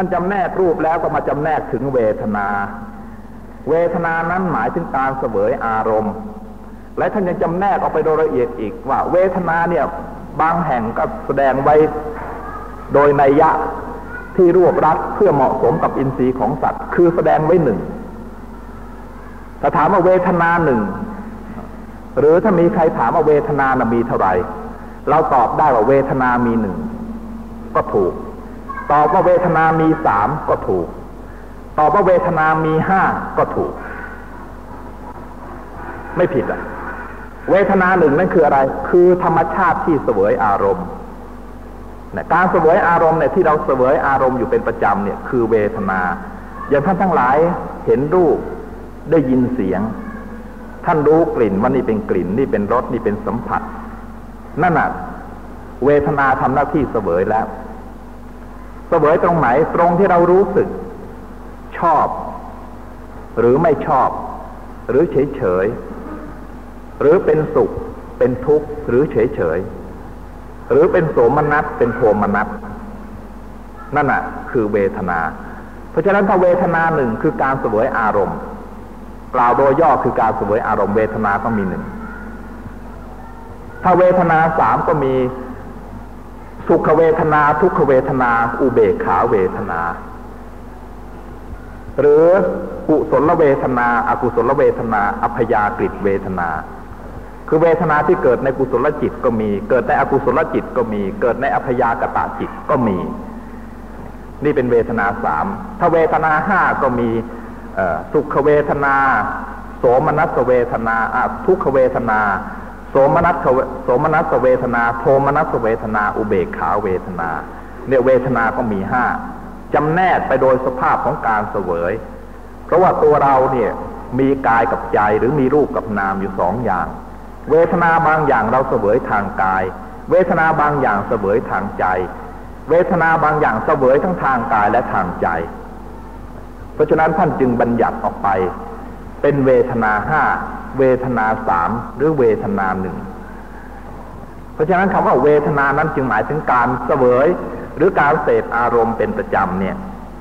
ท่านจำแนกรูปแล้วก็มาจำแนกถึงเวทนา เวทนานั้นหมายถึงการเสวยอารมณ์ และท่านยังจำแนกออกไปโดยละเอียดอีกว่า เวทนาเนี่ยบางแห่งก็แสดงไว้โดยนัยยะที่รวบรัดเพื่อเหมาะสมกับอินทรีย์ของสัตว์ คือแสดงไว้หนึ่งถ้าถามว่าเวทนาหนึ่งหรือถ้ามีใครถามว่าเวทนานะมีเท่าไหร่ เราตอบได้ว่าเวทนามีหนึ่งก็ถูก ตอบว่าเวทนามีสามก็ถูก ตอบว่าเวทนามีห้าก็ถูก ไม่ผิดอะ เวทนาหนึ่งนั่นคืออะไร คือธรรมชาติที่เสวยอารมณ์นการเสวยอารมณ์เนี่ยที่เราเสวยอารมณ์อยู่เป็นประจำเนี่ยคือเวทนา อย่างท่านทั้งหลายเห็นรูปได้ยินเสียง ท่านรู้กลิ่นว่านี่เป็นกลิ่นนี่เป็นรสนี่เป็นสัมผัส นั่นน่ะ เวทนาทำหน้าที่เสวยแล้ว เสวยตรงไหนตรงที่เรารู้สึก ชอบ หรือไม่ชอบ หรือเฉยเฉยหรือเป็นสุข เป็นทุกข์หรือเฉยเฉยหรือเป็นโสมนัสเป็นโทมนัสนั่นน่ะคือเวทนา เพราะฉะนั้นถ้าเวทนาหนึ่งคือการเสวยอารมณ์ กล่าวโดยย่อคือการเสวยอารมณ์เวทนาต้องมีหนึ่งถ้าเวทนาสามก็มี สุขเวทนา ทุกขเวทนา อุเบกขาเวทนา หรือกุศลเวทนาอากุศลเวทนา อัพยากฤิเวทนา คือเวทนาที่เกิดในกุศลจิตก็มี เกิดในอกุศลจิตก็มี เกิดในอัพยากตะจิตก็มี นี่เป็นเวทนาสามถ้าเวทนาห้าก็มีสุขเวทนา โสมนัสเวทนาทุกขเวทนา โสมนัสโสมนัสเวทนา โทมนัสเวทนา อุเบกขาเวทนา เนี่ยเวทนาก็มีห้าจำแนกไปโดยสภาพของการเสวย เพราะว่าตัวเราเนี่ยมีกายกับใจหรือมีรูปกับนามอยู่สองอย่าง เวทนาบางอย่างเราเสวยทางกาย เวทนาบางอย่างเสวยทางใจ เวทนาบางอย่างเสวยทั้งทางกายและทางใจ เพราะฉะนั้นท่านจึงบัญญัติออกไป เป็นเวทนาห้า เวทนาสามหรือเวทนาหนึ่งเพราะฉะนั้นคำว่าเวทนานั้นจึงหมายถึงการเสวย หรือการเสพอารมณ์เป็นประจำเนี่ย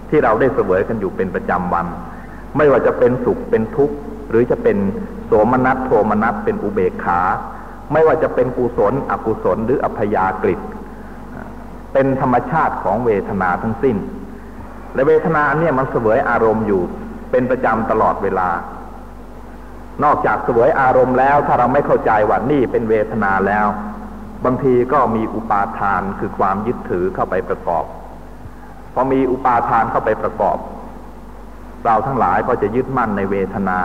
ที่เราได้เสวยกันอยู่เป็นประจำวัน ไม่ว่าจะเป็นสุขเป็นทุกข์ หรือจะเป็นโสมนัสโทมนัสเป็นอุเบกขา ไม่ว่าจะเป็นกุศล อกุศล หรืออัพยากฤิเป็นธรรมชาติของเวทนาทั้งสิ้น และเวทนาเนี่ยมันเสวยอารมณ์อยู่เป็นประจำตลอดเวลา นอกจากสวยอารมณ์แล้ว ถ้าเราไม่เข้าใจว่านี่เป็นเวทนาแล้ว บางทีก็มีอุปาทานคือความยึดถือเข้าไปประกอบ พอมีอุปาทานเข้าไปประกอบ เราทั้งหลายก็จะยึดมั่นในเวทนา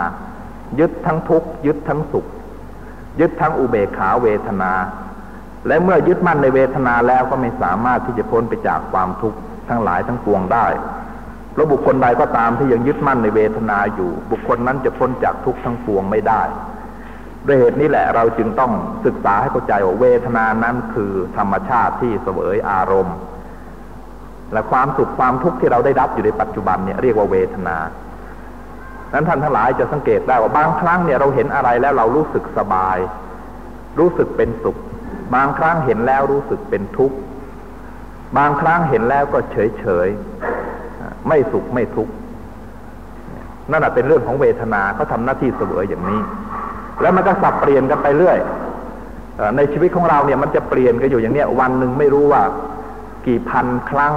ยึดทั้งทุกข์ยึดทั้งสุข ยึดทั้งอุเบกขาเวทนา และเมื่อยึดมั่นในเวทนาแล้วก็ไม่สามารถที่จะพ้นไปจากความทุกข์ทั้งหลายทั้งปวงได้ เพราบุคคลใดก็ตามที่ยังยึดมั่นในเวทนาอยู่ บุคคลนั้นจะพ้นจากทุกข์ทั้งปวงไม่ได้ด้วยเหตุนี้แหละเราจึงต้องศึกษาให้เข้าใจว่าเวทนานั้นคือธรรมชาติที่เสวยอารมณ์ และความสุขความทุกข์ที่เราได้รับอยู่ในปัจจุบันเนี่ยเรียกว่าเวทนา นั้นท่านทั้งหลายจะสังเกตได้ว่าบางครั้งเนี่ยเราเห็นอะไรแล้วเรารู้สึกสบาย รู้สึกเป็นสุข บางครั้งเห็นแล้วรู้สึกเป็นทุกข์ บางครั้งเห็นแล้วก็เฉยเฉย ไม่สุขไม่ทุกข์นั่นแหะเป็นเรื่องของเวทนาเขาทาหน้าที่เสวยอย่างนี้ แล้วมันก็สับเปลี่ยนกันไปเรื่อยในชีวิตของเราเนี่ยมันจะเปลี่ยนกันอยู่อย่างเนี้ย วันหนึ่งไม่รู้ว่า กี่พันครั้ง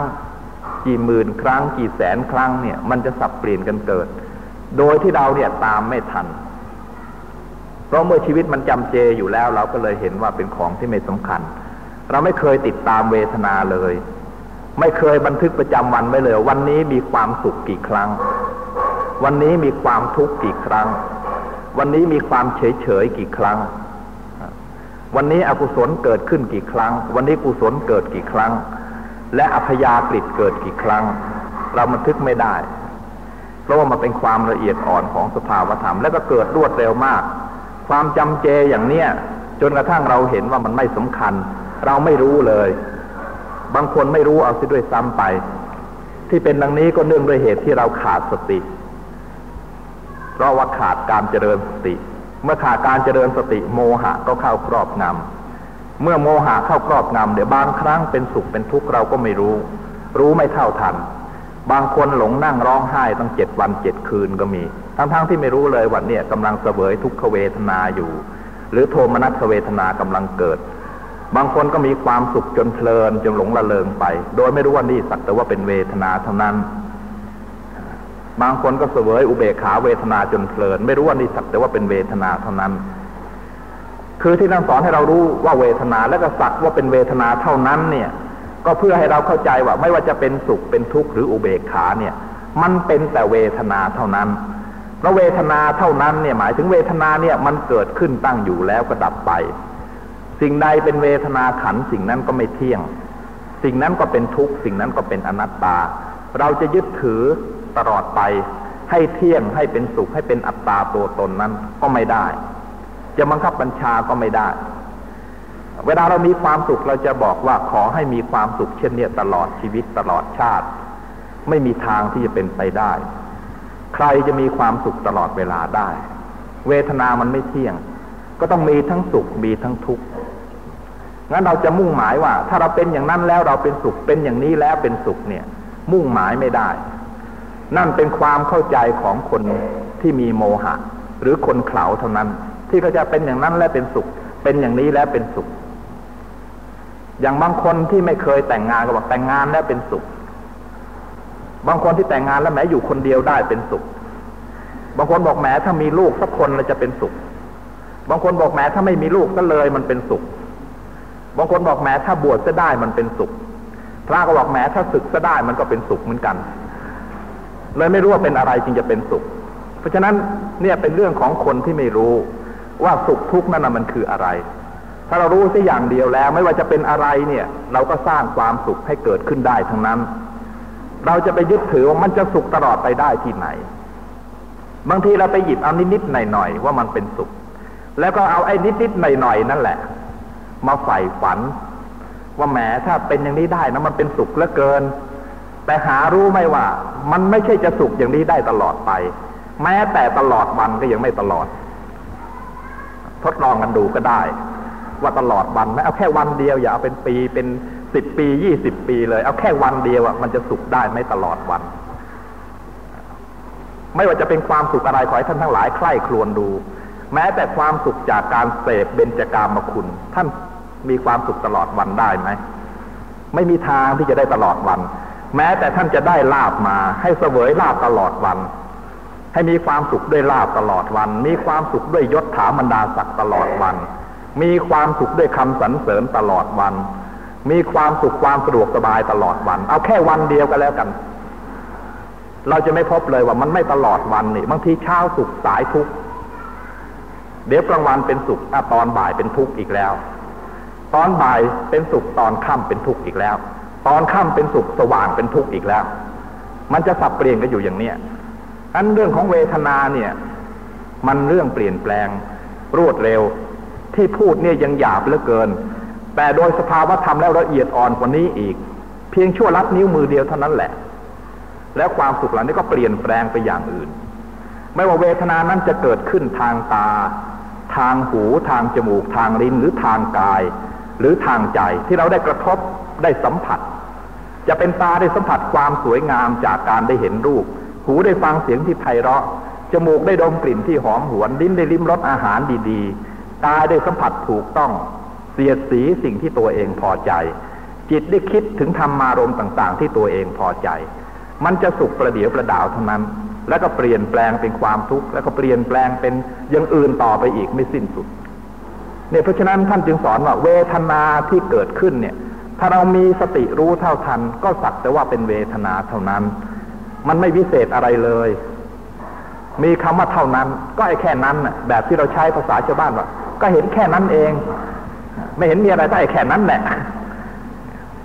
กี่หมื่นครั้ง กี่แสนครั้งเนี่ย มันจะสับเปลี่ยนกันเกิด โดยที่เราเนี่ยตามไม่ทัน เพราะเมื่อชีวิตมันจำเจอยู่แล้ว เราก็เลยเห็นว่าเป็นของที่ไม่สำคัญ เราไม่เคยติดตามเวทนาเลย ไม่เคยบันทึกประจำวันไว้เลย วันนี้มีความสุขกี่ครั้ง วันนี้มีความทุกข์กี่ครั้ง วันนี้มีความเฉยเฉยกี่ครั้ง วันนี้อกุศลเกิดขึ้นกี่ครั้ง วันนี้กุศลเกิดกี่ครั้ง และอัพยากฤิเกิดกี่ครั้ง เราบันทึกไม่ได้ เพราะว่ามันเป็นความละเอียดอ่อนของสภาวธรรม แล้วก็เกิดรวดเร็วมาก ความจำเจอย่างเนี้ยจนกระทั่งเราเห็นว่ามันไม่สำคัญ เราไม่รู้เลย บางคนไม่รู้เอาซิด้วยซ้ำไป ที่เป็นดังนี้ก็เนื่องด้วยเหตุที่เราขาดสติ เพราะว่าขาดการเจริญสติ เมื่อขาดการเจริญสติโมหะก็เข้าครอบงำเมื่อโมหะเข้าครอบงำเดี๋ยวบางครั้งเป็นสุขเป็นทุกข์เราก็ไม่รู้ รู้ไม่เท่าทัน บางคนหลงนั่งร้องไห้ตั้งเจ็ดวันเจ็ดคืนก็มี ทั้งๆทที่ไม่รู้เลยวันนี้กำลังเสวยทุกขเวทนาอยู่ หรือโทมนัสเวทนากำลังเกิด บางคนก็มีความสุขจนเพลินจนหลงละเลงไป โดยไม่รู้ว่านี่สักแต่ว่าเป็นเวทนาเท่านั้น บางคนก็เสวยอุเบกขาเวทนาจนเพลิน ไม่รู้ว่านี่สักแต่ว่าเป็นเวทนาเท่านั้น คือที่ท่านสอนให้เรารู้ว่าเวทนาและก็สักว่าเป็นเวทนาเท่านั้นเนี่ย ก็เพื่อให้เราเข้าใจว่าไม่ว่าจะเป็นสุขเป็นทุกข์หรืออุเบกขาเนี่ย มันเป็นแต่เวทนาเท่านั้นเพราะเวทนาเท่านั้นเนี่ยหมายถึงเวทนาเนี่ยมันเกิดขึ้นตั้งอยู่แล้วก็ดับไป สิ่งใดเป็นเวทนาขันสิ่งนั้นก็ไม่เที่ยง สิ่งนั้นก็เป็นทุกข์สิ่งนั้นก็เป็นอนัตตา เราจะยึดถือตลอดไป ให้เที่ยงให้เป็นสุขให้เป็นอัตตาตัวตนนั้นก็ไม่ได้ จะบังคับบัญชาก็ไม่ได้ เวลาเรามีความสุขเราจะบอกว่าขอให้มีความสุขเช่นนี้ตลอดชีวิตตลอดชาติ ไม่มีทางที่จะเป็นไปได้ ใครจะมีความสุขตลอดเวลาได้ เวทนามันไม่เที่ยงก็ต้องมีทั้งสุขมีทั้งทุกข์ งั้นเราจะมุ่งหมายว่า ถ้าเราเป็นอย่างนั้นแล้วเราเป็นสุขเป็นอย่างนี้แล้วเป็นสุขเนี่ย มุ่งหมายไม่ได้ นั่นเป็นความเข้าใจของคนที่มีโมหะ หรือคนเข่าเท่านั้น ที่เขาจะเป็นอย่างนั้นแล้วเป็นสุข เป็นอย่างนี้แล้วเป็นสุข อย่างบางคนที่ไม่เคยแต่งงานก็บอกแต่งงานแล้วเป็นสุข บางคนที่แต่งงานแล้วแม้อยู่คนเดียวได้เป็นสุข บางคนบอกแม้ถ้ามีลูกสักคนเราจะเป็นสุข บางคนบอกแม้ถ้าไม่มีลูกก็เลยมันเป็นสุข บางคนบอกแม้ถ้าบวชจะได้มันเป็นสุข พระก็บอกแม้ถ้าศึกจะได้มันก็เป็นสุขเหมือนกันเลยไม่รู้ว่าเป็นอะไรจึงจะเป็นสุข เพราะฉะนั้นเนี่ยเป็นเรื่องของคนที่ไม่รู้ว่าสุขทุกข์นั่นมันคืออะไร ถ้าเรารู้สัอย่างเดียวแล้ว ไม่ว่าจะเป็นอะไรเนี่ย เราก็สร้างความสุขให้เกิดขึ้นได้ทั้งนั้น เราจะไปยึดถือว่ามันจะสุขตลอดไปได้ที่ไหน บางทีเราไปหยิบเอานิดๆหน่อยๆว่ามันเป็นสุข แล้วก็เอาไอ้นิดๆหน่อยๆนั่นแหละ มาใฝ่ฝัน ว่าแหมถ้าเป็นอย่างนี้ได้นะมันเป็นสุขเหลือเกิน แต่หารู้ไหมว่า มันไม่ใช่จะสุขอย่างนี้ได้ตลอดไป แม้แต่ตลอดวันก็ยังไม่ตลอด ทดลองกันดูก็ได้ ว่าตลอดวันไหมเอาแค่วันเดียวอย่าเอาเป็นปีเป็นสิบปียี่สิบปีเลย เอาแค่วันเดียวอะมันจะสุขได้ไม่ตลอดวัน ไม่ว่าจะเป็นความสุขอะไรขอให้ท่านทั้งหลายใคร่ครวญดู แม้แต่ความสุขจากการเสพเบญจากามคุณ ท่าน มีความสุขตลอดวันได้ไหมไม่มีทางที่จะได้ตลอดวัน แม้แต่ท่านจะได้ลาบมา ให้เสวยลาบตลอดวัน ให้มีความสุขด้วยลาบตลอดวัน มีความสุขด้วยยศถาบรรดาศักดิ์ตลอดวัน มีความสุขด้วยคำสรรเสริญตลอดวัน มีความสุขความสะดวกสบายตลอดวัน เอาแค่วันเดียวก็แล้วกัน เราจะไม่พบเลยว่ามันไม่ตลอดวันนี่บางทีเช้าสุขสายทุกเดี๋ยวกลางวันเป็นสุขตอนบ่ายเป็นทุกข์อีกแล้ว ตอนบ่ายเป็นสุขตอนค่ำเป็นทุกข์อีกแล้ว ตอนค่ำเป็นสุขสว่างเป็นทุกข์อีกแล้ว มันจะสับเปลี่ยนกันอยู่อย่างเนี้ยอันเรื่องของเวทนาเนี่ย มันเรื่องเปลี่ยนแปลง รวดเร็ว ที่พูดเนี่ยยังหยาบเหลือเกิน แต่โดยสภาวธรรมแล้วละเอียดอ่อนกว่านี้อีก เพียงชั่วลัดนิ้วมือเดียวเท่านั้นแหละ แล้วความสุขเหล่านี้ก็เปลี่ยนแปลงไปอย่างอื่น ไม่ว่าเวทนานั้นจะเกิดขึ้นทางตา ทางหูทางจมูกทางลิ้นหรือทางกาย หรือทางใจที่เราได้กระทบได้สัมผัส จะเป็นตาได้สัมผัสความสวยงามจากการได้เห็นรูป หูได้ฟังเสียงที่ไพเราะ จมูกได้ดมกลิ่นที่หอมหวน ลิ้นได้ลิ้มรสอาหารดีๆกายได้สัมผัสถูกต้อง เสียดสีสิ่งที่ตัวเองพอใจ จิตได้คิดถึงธรรมารมต่างๆ ที่ตัวเองพอใจ มันจะสุขประเดี๋ยวประดาวเท่านั้น แล้วก็เปลี่ยนแปลงเป็นความทุกข์ แล้วก็เปลี่ยนแปลงเป็นอย่างอื่นต่อไปอีกไม่สิ้นสุด เนี่ยเพราะฉะนั้นท่านจึงสอนว่าเวทนาที่เกิดขึ้นเนี่ย ถ้าเรามีสติรู้เท่าทัน ก็สักแต่ว่าเป็นเวทนาเท่านั้น มันไม่วิเศษอะไรเลย มีคำว่าเท่านั้น ก็ไอ้แค่นั้นแบบที่เราใช้ภาษาชาวบ้านว่าก็เห็นแค่นั้นเอง ไม่เห็นมีอะไรแต่ไอ้แค่นั้นแหละ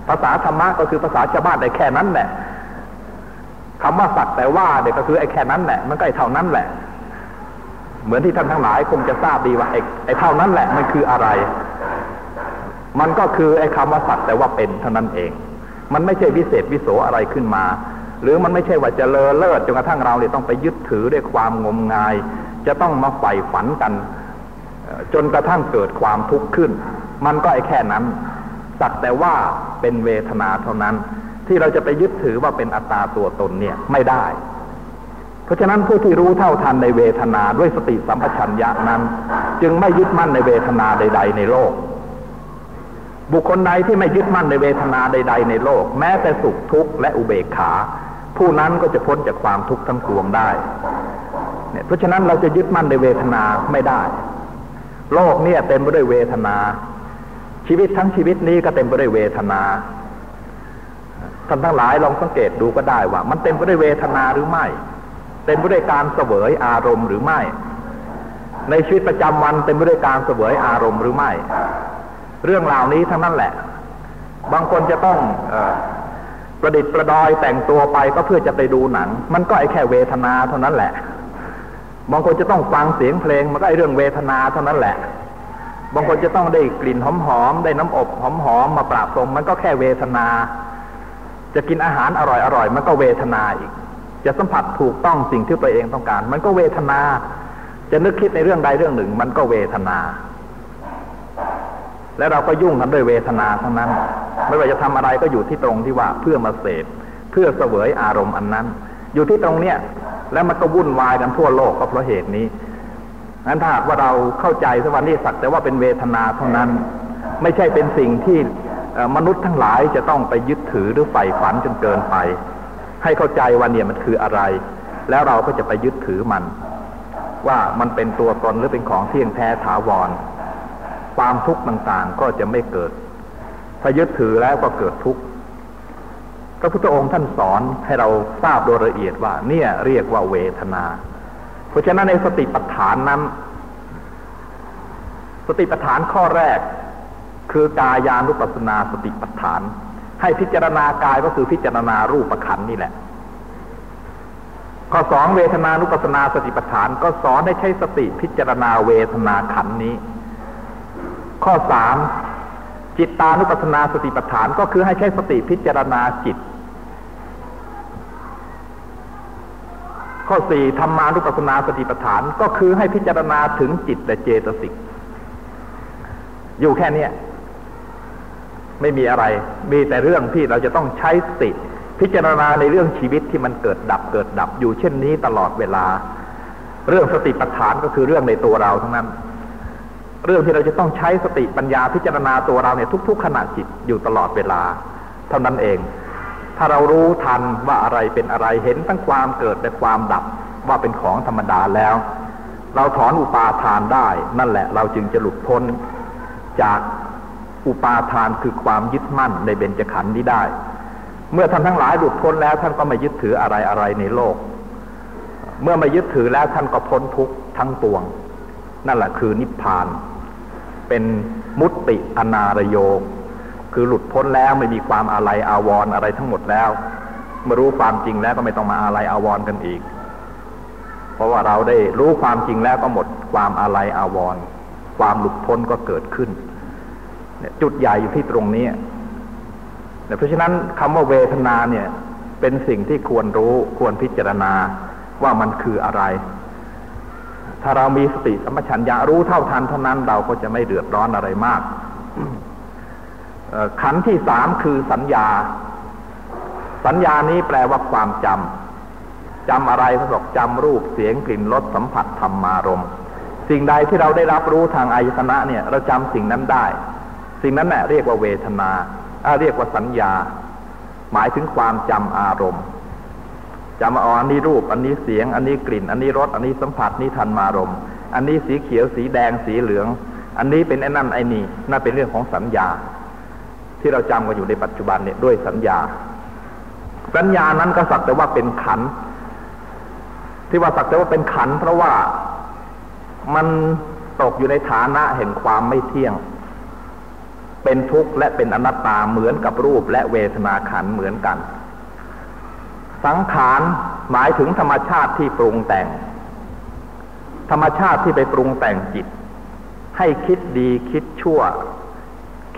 ภาษาธรรมะก็คือภาษาชาวบ้านไอ้แค่นั้นแหละคำว่าสัตว์แต่ว่าเด็กก็คือไอ้แค่นั้นแหละมันก็ไอ้เท่านั้นแหละ เหมือนที่ท่านทั้งหลายคงจะทราบดีว่าไอ้ไอ้เท่านั้นแหละมันคืออะไร มันก็คือไอ้คำว่าสัตว์แต่ว่าเป็นเท่านั้นเอง มันไม่ใช่วิเศษวิโสอะไรขึ้นมา หรือมันไม่ใช่ว่าจะเลอเลิศจนกระทั่งเราเนี่ยต้องไปยึดถือด้วยความงมงาย จะต้องมาใฝ่ฝันกัน จนกระทั่งเกิดความทุกข์ขึ้น มันก็ไอ้แค่นั้น สักแต่ว่าเป็นเวทนาเท่านั้น ที่เราจะไปยึดถือว่าเป็นอัตตาตัวตนเนี่ยไม่ได้ ราะฉะนั้นผู้ที่รู้เท่าทันในเวทนาด้วยสติสัมปชัญญะนั้น จึงไม่ยึดมั่นในเวทนาใด ๆ ในโลก บุคคลใดที่ไม่ยึดมั่นในเวทนาใด ๆ ในโลก แม้แต่สุขทุกข์และอุเบกขา ผู้นั้นก็จะพ้นจากความทุกข์ทั้งปวงได้เนี่ยเพราะฉะนั้นเราจะยึดมั่นในเวทนาไม่ได้ โลกเนี่ยเต็มไปด้วยเวทนา ชีวิตทั้งชีวิตนี้ก็เต็มไปด้วยเวทนาท่านทั้งหลายลองสังเกตดูก็ได้ว่า มันเต็มไปด้วยเวทนาหรือไม่ เต็มไปด้วยการเสวยอารมณ์หรือไม่ ในชีวิตประจำวันเต็มไปด้วยการเสวยอารมณ์หรือไม่ เรื่องเหล่านี้ทั้งนั้นแหละ บางคนจะต้องอประดิษฐ์ประดอยแต่งตัวไปก็เพื่อจะไปดูหนัง มันก็ไอแค่เวทนาเท่านั้นแหละ บางคนจะต้องฟังเสียงเพลงมันก็ไอเรื่องเวทนาเท่านั้นแหละ บางคนจะต้องได้กลิ่นหอมๆได้น้ำอบหอมๆมาปราบพรมมันก็แค่เวทนา จะกินอาหารอร่อยๆมันก็เวทนาอีก จะสัมผัสถูกต้องสิ่งที่ตัวเองต้องการ มันก็เวทนา จะนึกคิดในเรื่องใดเรื่องหนึ่ง มันก็เวทนา และเราก็ยุ่งกันด้วยเวทนาทั้งนั้น ไม่ว่าจะทำอะไรก็อยู่ที่ตรงที่ว่าเพื่อมาเสพเพื่อเสวยอารมณ์อันนั้น อยู่ที่ตรงเนี้ยแล้วมันก็วุ่นวายกันทั่วโลกก็เพราะเหตุนี้นั้นถ้าหากว่าเราเข้าใจสวรรค์นี่สักแต่ว่าเป็นเวทนาเท่านั้น ไม่ใช่เป็นสิ่งที่มนุษย์ทั้งหลายจะต้องไปยึดถือหรือใฝ่ฝันจนเกินไป ให้เข้าใจว่าเนี่ยมันคืออะไร แล้วเราก็จะไปยึดถือมัน ว่ามันเป็นตัวตนหรือเป็นของเที่ยงแท้ถาวร ความทุกข์ต่างๆก็จะไม่เกิดถ้ายึดถือแล้วก็เกิดทุกข์พระพุทธองค์ท่านสอนให้เราทราบโดยละเอียดว่า เนี่ยเรียกว่าเวทนา เพราะฉะนั้นในสติปัฏฐานนั้น สติปัฏฐานข้อแรก คือกายานุปัสสนาสติปัฏฐาน ให้พิจารณากายก็คือพิจารณารูปขันนี่แหละ ข้อสองเวทนานุปัสนาสติปัฏฐานก็สอนให้ใช้สติพิจารณาเวทนาขันนี้ ข้อสามจิตตานุปัสนาสติปัฏฐานก็คือให้ใช้สติพิจารณาจิต ข้อสี่ธรรมานุปัสสนาสติปัฏฐานก็คือให้พิจารณาถึงจิตและเจตสิก อยู่แค่นี้ ไม่มีอะไร มีแต่เรื่องที่เราจะต้องใช้สติ พิจารณาในเรื่องชีวิตที่มันเกิดดับเกิดดับอยู่เช่นนี้ตลอดเวลา เรื่องสติปัฏฐานก็คือเรื่องในตัวเราทั้งนั้น เรื่องที่เราจะต้องใช้สติปัญญาพิจารณาตัวเราเนี่ยทุก ๆ ขณะจิตอยู่ตลอดเวลา เท่านั้นเอง ถ้าเรารู้ทันว่าอะไรเป็นอะไรเห็นทั้งความเกิดและความดับว่าเป็นของธรรมดาแล้ว เราถอนอุปาทานได้ นั่นแหละเราจึงจะหลุดพ้นจาก อุปาทานคือความยึดมั่นในเบญจขันธ์นี้ได้ เมื่อท่านทั้งหลายหลุดพ้นแล้วท่านก็ไม่ยึดถืออะไรอะไรในโลก เมื่อไม่ยึดถือแล้วท่านก็พ้นทุกข์ทั้งปวง นั่นแหละคือนิพพาน เป็นมุตติอนารโยคือหลุดพ้นแล้วไม่มีความอาลัยอาวรณ์อะไรทั้งหมดแล้ว เมื่อรู้ความจริงแล้วก็ไม่ต้องมาอาลัยอาวรณ์กันอีก เพราะว่าเราได้รู้ความจริงแล้วก็หมดความอาลัยอาวรณ์ความหลุดพ้นก็เกิดขึ้น เนี่ยจุดใหญ่อยู่ที่ตรงนี้เพราะฉะนั้นคำว่าเวทนาเนี่ย เป็นสิ่งที่ควรรู้ควรพิจารณาว่ามันคืออะไร ถ้าเรามีสติสัมปชัญญะรู้เท่าทันเท่านั้นเราก็จะไม่เดือดร้อนอะไรมากขันที่สามคือสัญญา สัญญานี้แปลว่าความจำจำอะไรเขาบอกจำรูปเสียงกลิ่นรสสัมผัสธรรมารม สิ่งใดที่เราได้รับรู้ทางอายตนะเนี่ย เราจำสิ่งนั้นได้ สิ่งนั้นแหละเรียกว่าเวทนาเรียกว่าสัญญา หมายถึงความจำอารมณ์จำอ๋ออันนี้รูป อันนี้เสียง อันนี้กลิ่น อันนี้รส อันนี้สัมผัส นี้ทันมารมอันนี้สีเขียว สีแดง สีเหลือง อันนี้เป็นไอ้นั่นไอ้นี่นั่นเป็นเรื่องของสัญญา ที่เราจำกันอยู่ในปัจจุบันเนี่ยด้วยสัญญา สัญญานั้นก็สักแต่ว่าเป็นขัน ที่ว่าสักแต่ว่าเป็นขัน เพราะว่ามันตกอยู่ในฐานะแห่งความไม่เที่ยง เป็นทุกข์และเป็นอนัตตาเหมือนกับรูปและเวทนาขันเหมือนกัน สังขารหมายถึงธรรมชาติที่ปรุงแต่ง ธรรมชาติที่ไปปรุงแต่งจิต ให้คิดดีคิดชั่ว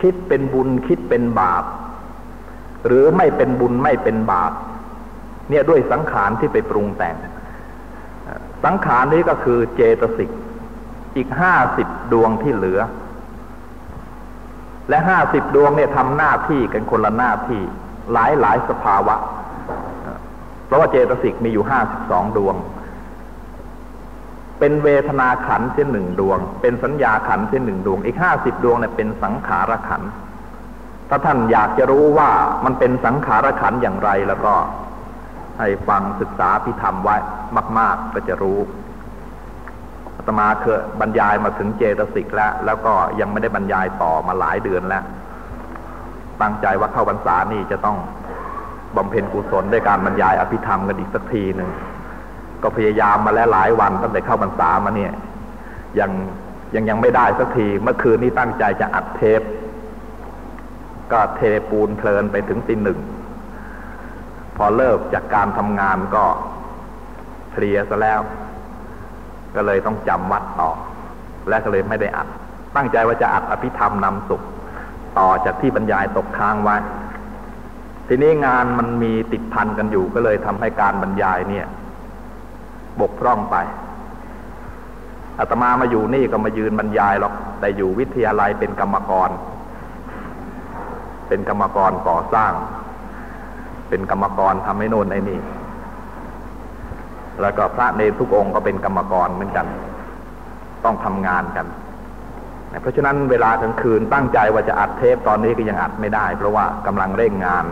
คิดเป็นบุญคิดเป็นบาป หรือไม่เป็นบุญไม่เป็นบาป เนี่ยด้วยสังขารที่ไปปรุงแต่ง สังขารนี้ก็คือเจตสิกอีกห้าสิบดวงที่เหลือ และห้าสิบดวงเนี่ยทำหน้าที่กันคนละหน้าที่หลายหลายสภาวะ เพราะว่าเจตสิกมีอยู่ห้าสิบสองดวง เป็นเวทนาขันเช่นหนึ่งดวง เป็นสัญญาขันเช่นหนึ่งดวง อีกห้าสิบดวงเนี่ยเป็นสังขารขัน ถ้าท่านอยากจะรู้ว่ามันเป็นสังขารขันอย่างไรแล้วก็ ให้ฟังศึกษาพิธรรมไว้มาก ๆ ก็จะรู้ อาตมาเคยบรรยายมาถึงเจตสิกแล้ว แล้วก็ยังไม่ได้บรรยายต่อมาหลายเดือนแล้ว ตั้งใจว่าเข้าพรรษานี่จะต้องบำเพ็ญกุศลด้วยการบรรยายอภิธรรมกันอีกสักทีหนึ่งก็พยายามมาแล้วหลายวันตั้งแต่เข้าพรรษามาเนี่ย ยังยังยังไม่ได้สักที เมื่อคืนนี้ตั้งใจจะอัดเทป ก็เทปูนเพลินไปถึงตีหนึ่ง พอเลิกจากการทำงานก็เคลียร์ซะแล้ว ก็เลยต้องจำวัดต่อ และก็เลยไม่ได้อัด ตั้งใจว่าจะอัดอภิธรรมนำสุข ต่อจากที่บรรยายตกค้างไว้ ทีนี้งานมันมีติดพันกันอยู่ ก็เลยทำให้การบรรยายเนี่ย บกพร่องไปอาตมามาอยู่นี่ก็มายืนบรรยายหรอก แต่อยู่วิทยาลัยเป็นกรรมกร เป็นกรรมกรก่อสร้าง เป็นกรรมกรทำให้โน่นไอ้นี่ แล้วก็พระเนรทุกองค์ก็เป็นกรรมกรเหมือนกัน ต้องทำงานกันเพราะฉะนั้นเวลากลางคืนตั้งใจว่าจะอัดเทปตอนนี้ก็ยังอัดไม่ได้ เพราะว่ากำลังเร่งงาน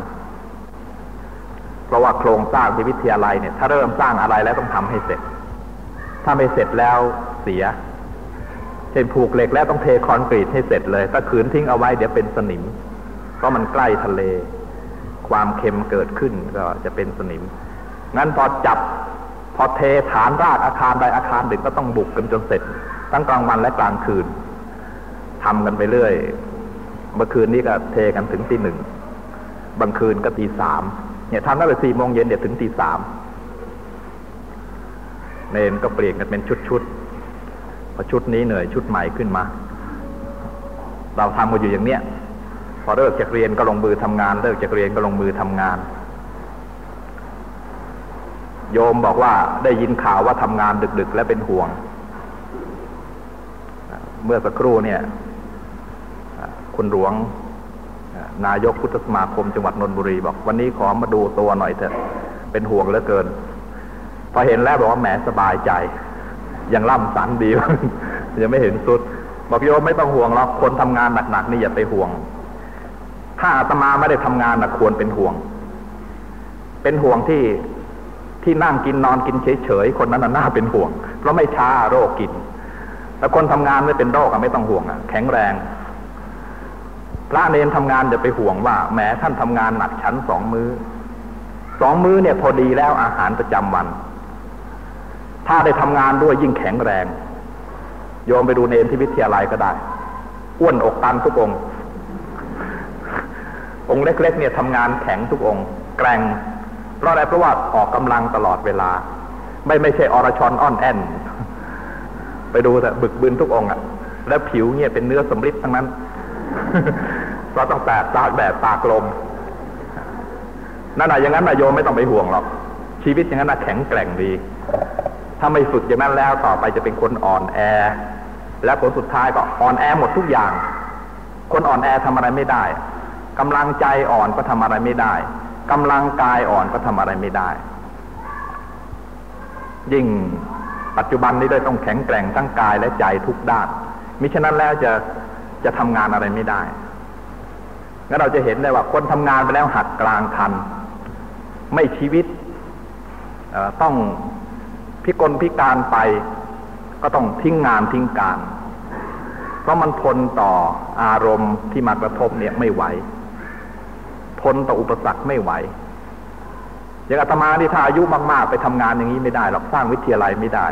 เพราะว่าโครงสร้างที่วิทยาลัยเนี่ย ถ้าเริ่มสร้างอะไรแล้วต้องทำให้เสร็จ ถ้าไม่เสร็จแล้วเสียเช่นผูกเหล็กแล้วต้องเทคอนกรีตให้เสร็จเลย ถ้าขืนทิ้งเอาไว้เดี๋ยวเป็นสนิม เพราะมันใกล้ทะเล ความเค็มเกิดขึ้นก็จะเป็นสนิม งั้นพอจับ พอเทฐานรากอาคารใดอาคารหนึ่งก็ต้องบุกกันจนเสร็จ ทั้งกลางวันและกลางคืนทำกันไปเรื่อย เมื่อคืนนี้ก็เทกันถึงตีหนึ่งบางคืนก็ตีสามเนี่ยทำตั้งแต่สี่โมงเย็นเดี๋ยวถึงตีสามเนนก็เปลี่ยนกันเป็นชุดๆพอชุดนี้เหนื่อยชุดใหม่ขึ้นมาเราทำกันอยู่อย่างเนี้ยพอเลิกจากเรียนก็ลงมือทำงาน เลิกจากเรียนก็ลงมือทำงาน โยมบอกว่าได้ยินข่าวว่าทำงานดึก ๆ และเป็นห่วง เมื่อสักครู่เนี่ย คุณหลวงนายกพุทธสมาคมจังหวัดนนทบุรีบอกวันนี้ขอมาดูตัวหน่อยเถอะเป็นห่วงเหลือเกิน พอเห็นแล้วบอกว่าแหมสบายใจ ยังล่ำสันดียังไม่เห็นสุด บอกโยมไม่ต้องห่วงหรอกคนทำงานหนักๆนี่อย่าไปห่วง ถ้าอาตมาไม่ได้ทำงานนะควรเป็นห่วง เป็นห่วงที่ ที่นั่งกินนอนกินเฉยๆคนนั้นน่าเป็นห่วง เพราะไม่ช้าโรคกิน แต่คนทำงานไม่เป็นโรคอะไม่ต้องห่วงอะแข็งแรง พระเนนทำงานจะไปห่วงว่าแม้ท่านทำงานหนักชั้นสองมือ้อสองมื้อเนี่ยพอดีแล้วอาหารประจำวัน ถ้าได้ทำงานด้วยยิ่งแข็งแรง โยมไปดูเนนที่วิทยาลัยก็ได้อ้วนอกตันทุกององค์เล็กๆเนี่ยทำงานแข็งทุกองค์ แกร่ง เพราะอะไรเพราะว่าออกกำลังตลอดเวลา ไม่ไม่ใช่อรชอนอ่อนแอนไปดูแต่บึกบึนทุกองค์อะแล้วผิวเนี่ยเป็นเนื้อสำริดทั้งนั้นเราต้องแตกตากแดดตากลมนั่นแหะอย่างนั้นนายโยมไม่ต้องไปห่วงหรอก ชีวิตอย่างนั้นนะแข็งแกร่งดี ถ้าไม่ฝึกอย่างนั้นแล้วต่อไปจะเป็นคนอ่อนแอ และผลสุดท้ายก็อ่อนแอหมดทุกอย่าง คนอ่อนแอทำอะไรไม่ได้กำลังใจอ่อนก็ทำอะไรไม่ได้ กำลังกายอ่อนก็ทำอะไรไม่ได้ ยิ่งปัจจุบันนี้ได้ต้องแข็งแกร่งทั้งกายและใจทุกด้านมิฉะนั้นแล้วจะจะทำงานอะไรไม่ได้งั้นเราจะเห็นได้ว่าคนทำงานไปแล้วหักกลางคัน ไม่ชีวิตต้องพิกลพิการไป ก็ต้องทิ้งงานทิ้งการ เพราะมันทนต่ออารมณ์ที่มากระทบเนี่ยไม่ไหว ทนต่ออุปสรรคไม่ไหว อย่างอาตมาที่ถ้าอายุมากๆ ไปทำงานอย่างนี้ไม่ได้หรอกสร้างวิทยาลัยไม่ได้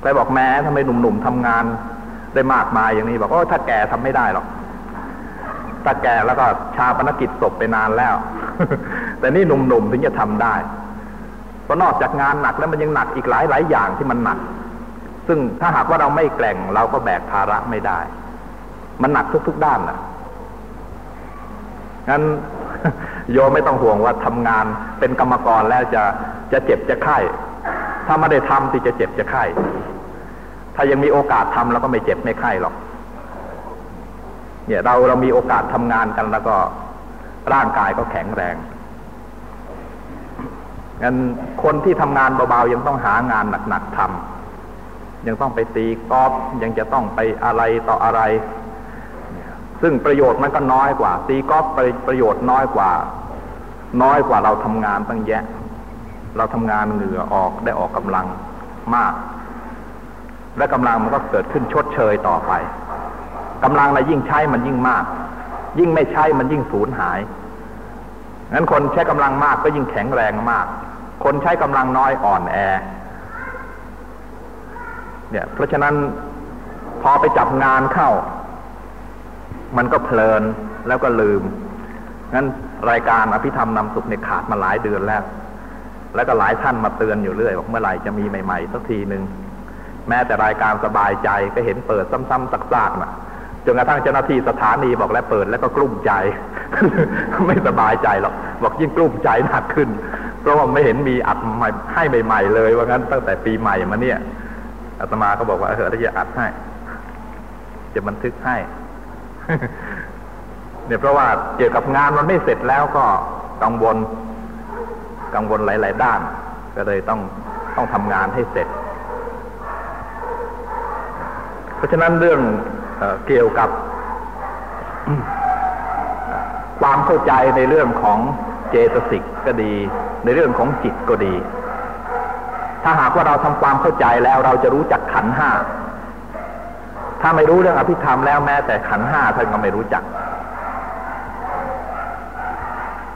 ใครบอกแม้ทำไมหนุ่มๆทำงานได้มากมายอย่างนี้บอกว่าถ้าแก่ทำไม่ได้หรอกถ้าแก่แล้วก็ชาปนกิจศพไปนานแล้ว แต่นี่หนุ่มๆถึงจะทำได้เพราะนอกจากงานหนักแล้วมันยังหนักอีกหลายหลายอย่างที่มันหนัก ซึ่งถ้าหากว่าเราไม่แกร่งเราก็แบกภาระไม่ได้ มันหนักทุกๆด้านนะ งั้นโยมไม่ต้องห่วงว่าทำงานเป็นกรรมกรแล้วจะจะเจ็บจะไข้ถ้าไม่ได้ทำที่จะเจ็บจะไข้ถ้ายังมีโอกาสทำแล้วก็ไม่เจ็บไม่ไข้หรอก เนี่ยเราเรามีโอกาสทำงานกันแล้วก็ร่างกายก็แข็งแรงงั้นคนที่ทำงานเบาๆยังต้องหางานหนักๆทำยังต้องไปตีกอล์ฟยังจะต้องไปอะไรต่ออะไร ซึ่งประโยชน์มันก็น้อยกว่าตีกอล์ฟประโยชน์น้อยกว่า น้อยกว่าเราทำงานตั้งแยะ เราทำงานเหงื่อออกได้ออกกำลังมาก และกำลังมันก็เกิดขึ้นชดเชยต่อไปกำลังนะยิ่งใช้มันยิ่งมาก ยิ่งไม่ใช้มันยิ่งสูญหายงั้นคนใช้กำลังมากก็ยิ่งแข็งแรงมาก คนใช้กำลังน้อยอ่อนแอ เนี่ย เพราะฉะนั้นพอไปจับงานเข้า มันก็เพลินแล้วก็ลืม งั้นรายการอภิธรรมนำสุขในขาดมาหลายเดือนแล้ว แล้วก็หลายท่านมาเตือนอยู่เรื่อยบอกเมื่อไหร่จะมีใหม่ ๆ สักทีหนึ่งแม้แต่รายการสบายใจก็เห็นเปิดซ้ำๆซักๆนะจนกระทั่งเจ้าหน้าที่สถานีบอกแล้วเปิดแล้วก็กลุ้มใจ ไม่สบายใจหรอกบอกยิ่งกลุ้มใจหนักขึ้น เพราะว่าไม่เห็นมีอัดใหม่ให้ใหม่ๆเลย ว่างั้นตั้งแต่ปีใหม่มาเนี่ยอาตมาก็บอกว่าเออถ้าจะอัดให้ จะบันทึกให้ เนี่ยเพราะว่าเกี่ยวกับงานมันไม่เสร็จแล้วก็กังวลกังวลหลาย ๆ ด้าน ก็เลยต้องต้องทำงานให้เสร็จ เพราะฉะนั้นเรื่องเกี่ยวกับ ความเข้าใจในเรื่องของเจตสิกก็ดี ในเรื่องของจิตก็ดี ถ้าหากว่าเราทำความเข้าใจแล้วเราจะรู้จักขันห้า ถ้าไม่รู้เรื่องอภิธรรมแล้วแม้แต่ขันห้าท่านก็ไม่รู้จัก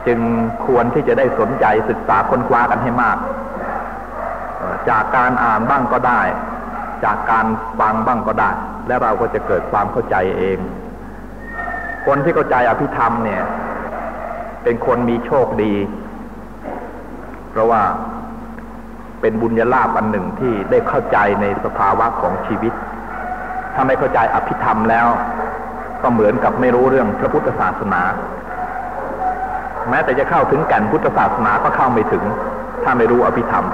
จึงควรที่จะได้สนใจศึกษาค้นคว้ากันให้มาก จากการอ่านบ้างก็ได้ จากการฟังบ้างก็ได้ และเราก็จะเกิดความเข้าใจเอง คนที่เข้าใจอภิธรรมเนี่ย เป็นคนมีโชคดี เพราะว่าเป็นบุญญาลาภอันหนึ่งที่ได้เข้าใจในสภาวะของชีวิต ถ้าไม่เข้าใจอภิธรรมแล้ว ก็เหมือนกับไม่รู้เรื่องพระพุทธศาสนา แม้แต่จะเข้าถึงแก่นพุทธศาสนาก็เข้าไม่ถึง ถ้าไม่รู้อภิธรรม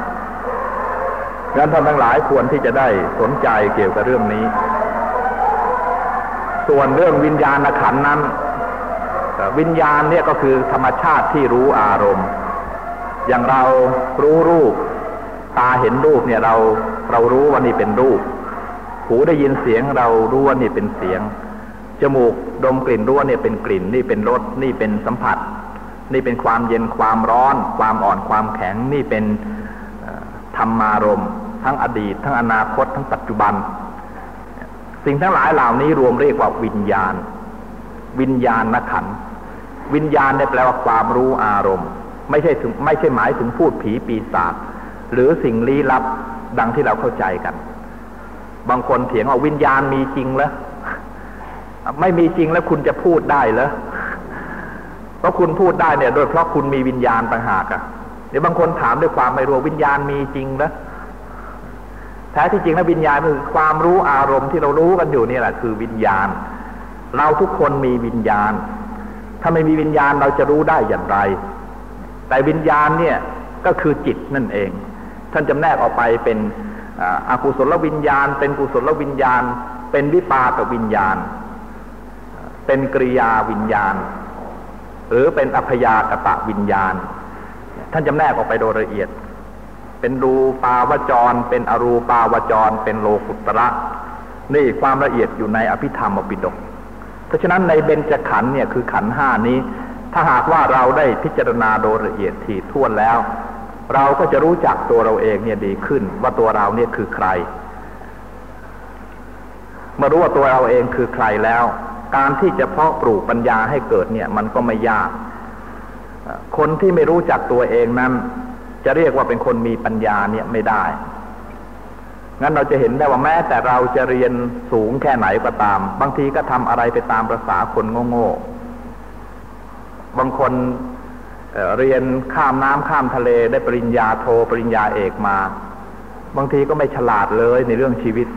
งั้นท่านทั้งหลายควรที่จะได้สนใจเกี่ยวกับเรื่องนี้ ส่วนเรื่องวิญญาณขันนั้น วิญญาณเนี่ยก็คือธรรมชาติที่รู้อารมณ์ อย่างเรารู้รูป ตาเห็นรูปเนี่ยเราเรารู้ว่านี่เป็นรูป หูได้ยินเสียงเรารู้ว่านี่เป็นเสียง จมูกดมกลิ่นรู้ว่านี่เป็นกลิ่น นี่เป็นรส นี่เป็นสัมผัส นี่เป็นความเย็นความร้อน ความอ่อนความแข็ง นี่เป็นธรรมารมทั้งอดีต ทั้งอนาคต ทั้งปัจจุบัน สิ่งทั้งหลายเหล่านี้รวมเรียกว่าวิญญาณ วิญญาณนขัน วิญญาณได้แปลว่าความรู้อารมณ์ ไม่ใช่ถึงไม่ใช่หมายถึงพูดผีปีศาจหรือสิ่งลี้ลับดังที่เราเข้าใจกัน บางคนเถียงว่าวิญญาณมีจริงแล้วไม่มีจริงแล้วคุณจะพูดได้เหรอเพราะคุณพูดได้เนี่ย โดยเพราะคุณมีวิญญาณต่างหากอะเดี๋ยวบางคนถามด้วยความไม่รู้วิญญาณมีจริงแล้วแท้ที่จริงแล้ววิญญาณคือความรู้อารมณ์ที่เรารู้กันอยู่นี่แหละคือวิญญาณ เราทุกคนมีวิญญาณ ถ้าไม่มีวิญญาณเราจะรู้ได้อย่างไร แต่วิญญาณเนี่ยก็คือจิตนั่นเอง ท่านจำแนกออกไปเป็น อากุศลวิญญาณ เป็นกุศลวิญญาณ เป็นวิปากวิญญาณ เป็นกริยาวิญญาณ หรือเป็นอัพยากตะวิญญาณ ท่านจำแนกออกไปโดยละเอียด เป็นรูปาวจร เป็นอรูปาวจร เป็นโลกุตระ นี่ความละเอียดอยู่ในอภิธรรมปิฎกเพราะฉะนั้นในเบญจขันธ์เนี่ยคือขันห้านี้ ถ้าหากว่าเราได้พิจารณาโดยละเอียดถี่ถ้วนแล้ว เราก็จะรู้จักตัวเราเองเนี่ยดีขึ้น ว่าตัวเราเนี่ยคือใคร เมื่อรู้ว่าตัวเราเองคือใครแล้ว การที่จะเพาะปลูกปัญญาให้เกิดเนี่ย มันก็ไม่ยาก คนที่ไม่รู้จักตัวเองนั้น จะเรียกว่าเป็นคนมีปัญญาเนี่ยไม่ได้งั้นเราจะเห็นได้ว่าแม้แต่เราจะเรียนสูงแค่ไหนก็ตาม บางทีก็ทำอะไรไปตามประษาคนโง่ๆบางคน เรียนข้ามน้ำข้ามทะเลได้ปริญญาโทรปริญญาเอกมา บางทีก็ไม่ฉลาดเลยในเรื่องชีวิต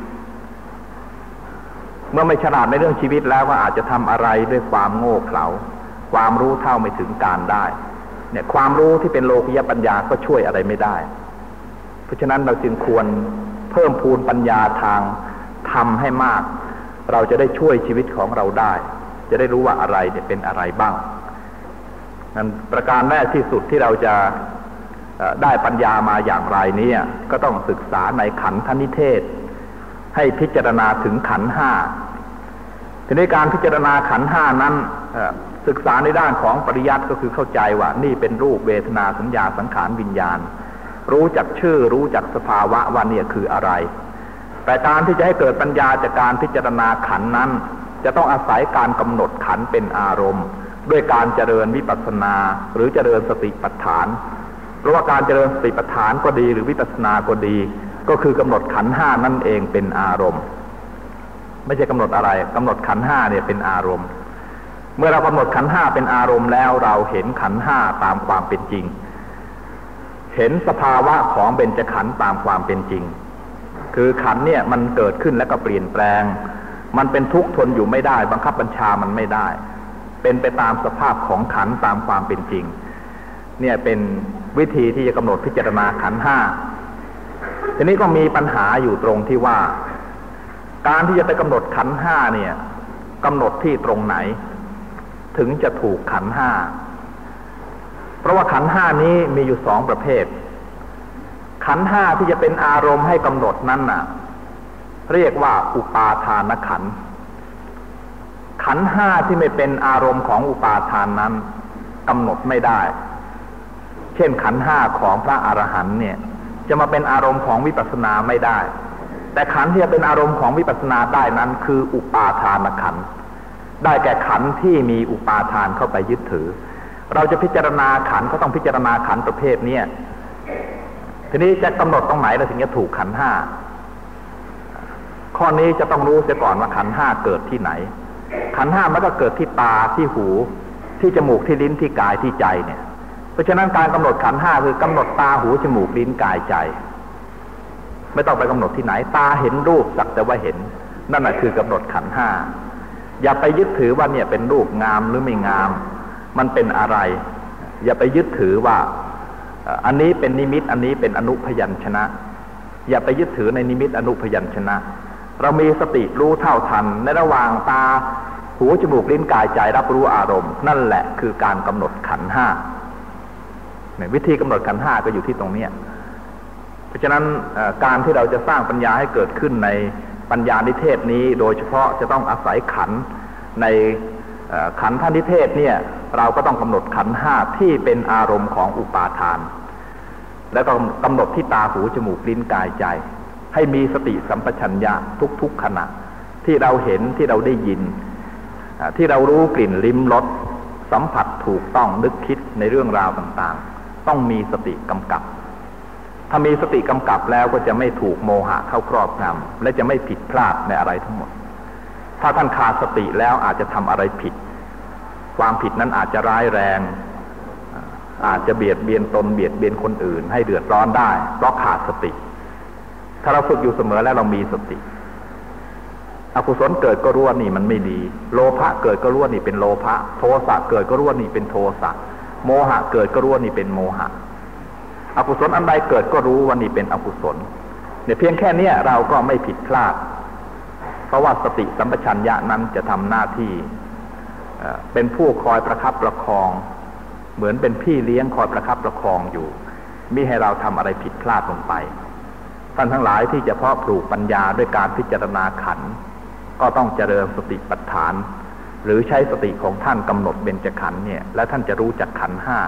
เมื่อไม่ฉลาดในเรื่องชีวิตแล้วก็อาจจะทำอะไรด้วยความโง่เขลาความรู้เท่าไม่ถึงการได้ เนี่ยความรู้ที่เป็นโลกิยปัญญาก็ช่วยอะไรไม่ได้ เพราะฉะนั้นเราจึงควรเพิ่มพูนปัญญาทางทำให้มาก เราจะได้ช่วยชีวิตของเราได้ จะได้รู้ว่าอะไรเนี่ยเป็นอะไรบ้าง ประการแรกที่สุดที่เราจะได้ปัญญามาอย่างไรนี้ก็ต้องศึกษาในขันธนิเทศ ให้พิจารณาถึงขันห้าทีนี้การพิจารณาขันห้านั้นศึกษาในด้านของปริยัติก็คือเข้าใจว่านี่เป็นรูปเวทนาสัญญาสังขารวิญญาณ รู้จักชื่อรู้จักสภาวะว่าเนี่ยคืออะไร แต่การที่จะให้เกิดปัญญาจากการพิจารณาขันนั้น จะต้องอาศัยการกำหนดขันเป็นอารมณ์ ด้วยการเจริญวิปัสสนา หรือเจริญสติปัฏฐาน เพราะว่าการเจริญสติปัฏฐานก็ดีหรือวิปัสสนาก็ดี ก็คือกำหนดขันห้านั่นเองเป็นอารมณ์ ไม่ใช่กำหนดอะไรกำหนดขันห้าเนี่ยเป็นอารมณ์ เมื่อเรากำหนดขันห้าเป็นอารมณ์แล้วเราเห็นขันห้าตามความเป็นจริง เห็นสภาวะของเบญจขันธ์ตามความเป็นจริง คือขันเนี่ยมันเกิดขึ้นแล้วก็เปลี่ยนแปลง มันเป็นทุกข์ทนอยู่ไม่ได้ บังคับบัญชามันไม่ได้ เป็นไปตามสภาพของขันตามความเป็นจริง เนี่ยเป็นวิธีที่จะกำหนดพิจารณาขันห้าทีนี้ก็มีปัญหาอยู่ตรงที่ว่า การที่จะไปกำหนดขันห้าเนี่ยกำหนดที่ตรงไหน ถึงจะถูกขันห้าเพราะว่าขันห้านี้มีอยู่สองประเภท ขันห้าที่จะเป็นอารมณ์ให้กำหนดนั้นน่ะ เรียกว่าอุปาทานขัน ขันห้าที่ไม่เป็นอารมณ์ของอุปาทานนั้นกำหนดไม่ได้ เช่นขันห้าของพระอรหันต์เนี่ย จะมาเป็นอารมณ์ของวิปัสสนาไม่ได้ แต่ขันที่จะเป็นอารมณ์ของวิปัสสนาได้นั้น คืออุปาทานขัน ได้แก่ขันที่มีอุปาทานเข้าไปยึดถือ เราจะพิจารณาขันก็ต้องพิจารณาขันประเภทเนี้ยทีนี้จะกำหนดตรงไหนเราถึงจะถูกขันห้าข้อนี้จะต้องรู้เสียก่อนว่าขันห้าเกิดที่ไหน ขันห้ามันก็เกิดที่ตาที่หู ที่จมูกที่ลิ้นที่กายที่ใจเนี่ย เพราะฉะนั้นการกำหนดขันห้าคือกำหนดตาหูจมูกลิ้นกายใจ ไม่ต้องไปกำหนดที่ไหน ตาเห็นรูปสักแต่ว่าเห็น นั่นแหะคือกำหนดขันห้าอย่าไปยึดถือว่าเนี่ยเป็นรูปงามหรือไม่งาม มันเป็นอะไร อย่าไปยึดถือว่าอันนี้เป็นนิมิตอันนี้เป็นอนุพยัญชนะ อย่าไปยึดถือในนิมิตอนุพยัญชนะ เรามีสติรู้เท่าทันในระหว่างตา หูจมูกลิ้นกายใจรับรู้อารมณ์ นั่นแหละคือการกำหนดขันห้าวิธีกำหนดขันห้าก็อยู่ที่ตรงเนี้ยเพราะฉะนั้นการที่เราจะสร้างปัญญาให้เกิดขึ้นในปัญญานิเทศนี้ โดยเฉพาะจะต้องอาศัยขันในขันท่านิเทศเนี่ยเราก็ต้องกำหนดขันห้าที่เป็นอารมณ์ของอุปาทาน แล้วก็กำหนดที่ตาหูจมูกลิ้นกายใจ ให้มีสติสัมปชัญญะทุกๆขณะ ที่เราเห็นที่เราได้ยิน ที่เรารู้กลิ่นลิ้มรสสัมผัสถูกต้องนึกคิดในเรื่องราวต่างๆ ต้องมีสติกำกับ ถ้ามีสติกำกับแล้วก็จะไม่ถูกโมหะเข้าครอบงำและจะไม่ผิดพลาดในอะไรทั้งหมด ถ้าท่านขาดสติแล้วอาจจะทำอะไรผิด ความผิดนั้นอาจจะร้ายแรง อาจจะเบียดเบียนตนเบียดเบียนคนอื่น ให้เดือดร้อนได้ เพราะขาดสติ ถ้าเราฝึกอยู่เสมอแล้วเรามีสติ อกุศลเกิดก็รู้ว่านี่มันไม่ดี โลภะเกิดก็รู้ว่านี่เป็นโลภะ โทสะเกิดก็รู้ว่านี่เป็นโทสะ โมหะเกิดก็รู้ว่านี่เป็นโมหะ อกุศลอันใดเกิดก็รู้ว่านี่เป็นอกุศล เนี่ยเพียงแค่เนี้ยเราก็ไม่ผิดพลาด เพราะว่าสติสัมปชัญญะนั้นจะทำหน้าที่เป็นผู้คอยประคับประคอง เหมือนเป็นพี่เลี้ยงคอยประคับประคองอยู่มิให้เราทำอะไรผิดพลาดลงไปท่านทั้งหลายที่จะเพาะปลูกปัญญาด้วยการพิจารณาขัน ก็ต้องเจริญสติปัฏฐาน หรือใช้สติของท่านกำหนดเบญจขันธ์เนี่ย และท่านจะรู้จักขันห้า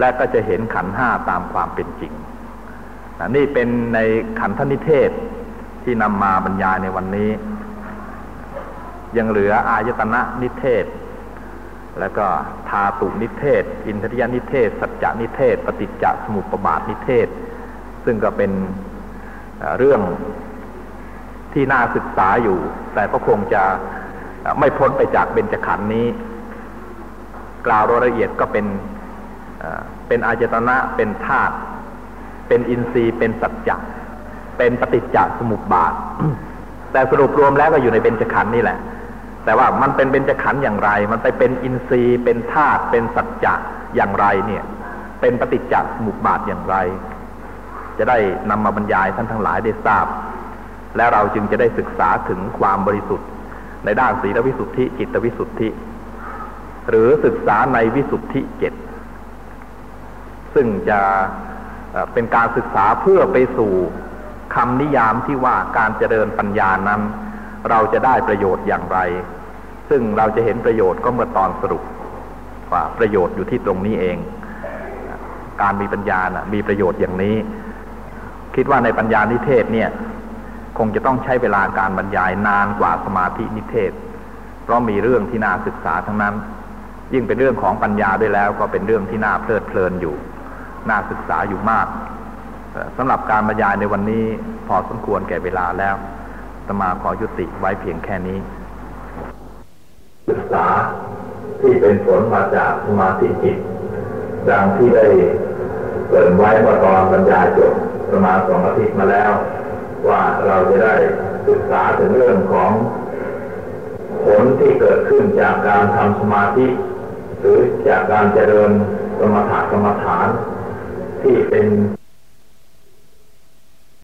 และก็จะเห็นขันห้าตามความเป็นจริงนี่เป็นในขันธนิเทศที่นำมาบรรยายในวันนี้ ยังเหลืออายตนะนิเทศ แล้วก็ทาตุนิเทศ อินทรียนิเทศ สัจจนิเทศ ปฏิจจสมุปบาทนิเทศ ซึ่งก็เป็นเรื่อง ที่น่าศึกษาอยู่ แต่ก็คงจะไม่พ้นไปจากเบญจขันธ์นี้ กล่าวรายละเอียดก็เป็นเป็นอาจตนะเป็นธาตุเป็นอินทรีย์เป็นสัจจะเป็นปฏิจจสมุปบาท แต่สรุปรวมแล้วก็อยู่ในเบญจขันธ์นี่แหละ แต่ว่ามันเป็นเบญจขันธ์อย่างไร มันไปเป็นอินทรีย์ เป็นธาตุเป็นสัจจะอย่างไรเนี่ย เป็นปฏิจจสมุปบาทอย่างไร จะได้นำมาบรรยายท่านทั้งหลายได้ทราบ และเราจึงจะได้ศึกษาถึงความบริสุทธิ์ ในด้านศีลวิสุทธิจิตวิสุทธิ หรือศึกษาในวิสุทธิเจ็ดซึ่งจะเป็นการศึกษาเพื่อไปสู่คำนิยามที่ว่าการเจริญปัญญานั้น เราจะได้ประโยชน์อย่างไร ซึ่งเราจะเห็นประโยชน์ก็เมื่อตอนสรุปว่าประโยชน์อยู่ที่ตรงนี้เอง การมีปัญญานะมีประโยชน์อย่างนี้ คิดว่าในปัญญานิเทศเนี่ย คงจะต้องใช้เวลาการบรรยายนานกว่าสมาธินิเทศ เพราะมีเรื่องที่น่าศึกษาทั้งนั้น ยิ่งเป็นเรื่องของปัญญาด้วยแล้วก็เป็นเรื่องที่น่าเพลิดเพลินอยู่ น่าศึกษาอยู่มากสำหรับการบรรยายในวันนี้พอสมควรแก่เวลาแล้วตมาขอยุติไว้เพียงแค่นี้ ศึกษาที่เป็นผลมาจากสมาธิจิตดังที่ได้เกิดไว้เมื่อตอนบรรยายจบประมาณสองอาทิตย์มาแล้ว ว่าเราจะได้ศึกษาถึงเรื่องของผลที่เกิดขึ้นจากการทำสมาธิ หรือจากการเจริญสมถะกรรมฐาน ที่เป็น